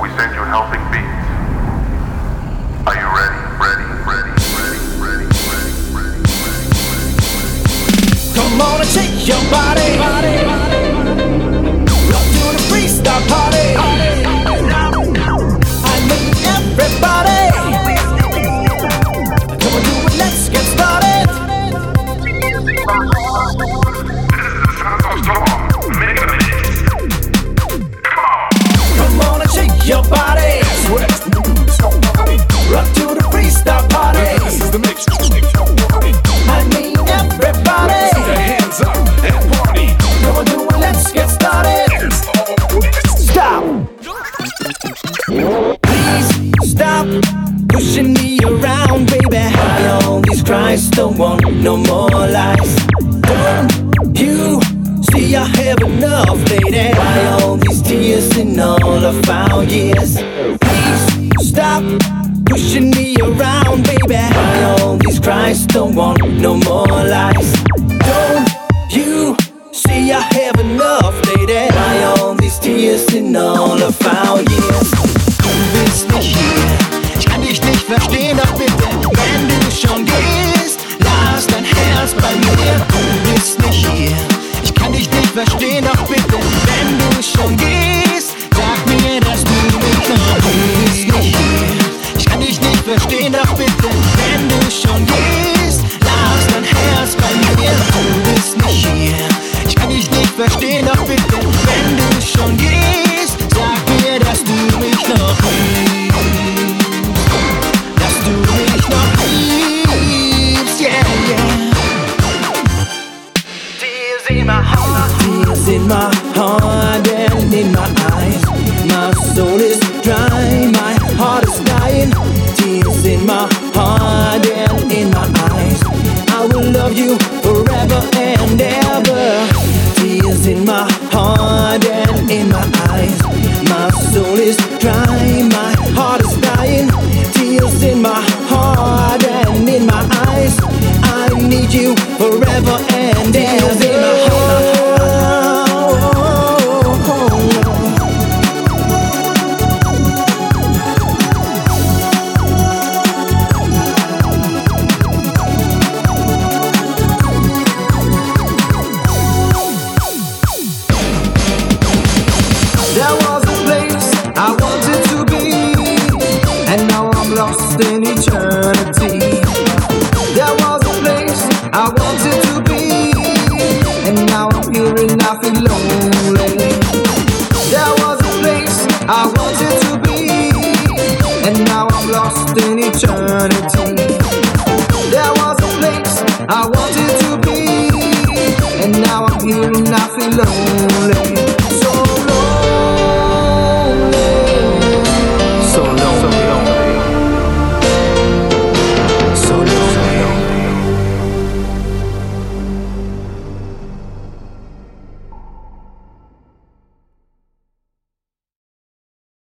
we send you helping beats. Are you ready? Ready, ready, ready, ready, ready, ready, ready, ready. Come on and shake your body. Rock to the freestyle party. Your body. Rock to the freestyle party. This is the mix. I need everybody. Hands up and party. Let's get started. Stop. Please stop pushing me around, baby. I always Christ don't want no more lies. All of years? Please stop pushing me around, baby. Why all these Christ don't want no more lies? Don't you see I have enough, lady? Why all these tears in all of our years? Du bist nicht hier, ich kann dich nicht verstehen, doch bitte, wenn du schon gehst, lass dein Herz bei mir. Du bist nicht hier, ich kann dich nicht verstehen, in my heart. Tears in my heart and in my eyes. My soul is dry, my heart is dying. Tears in my heart and in my eyes. I will love you forever and ever. Tears in my heart and in my eyes. My soul is dry, my heart is dying. Tears in my heart and in my eyes. I need you forever and ever. I wanted to be, and now I'm here and I feel lonely. There was a place I wanted to be, and now I'm lost in eternity. There was a place I wanted to be, and now I'm here and I feel lonely.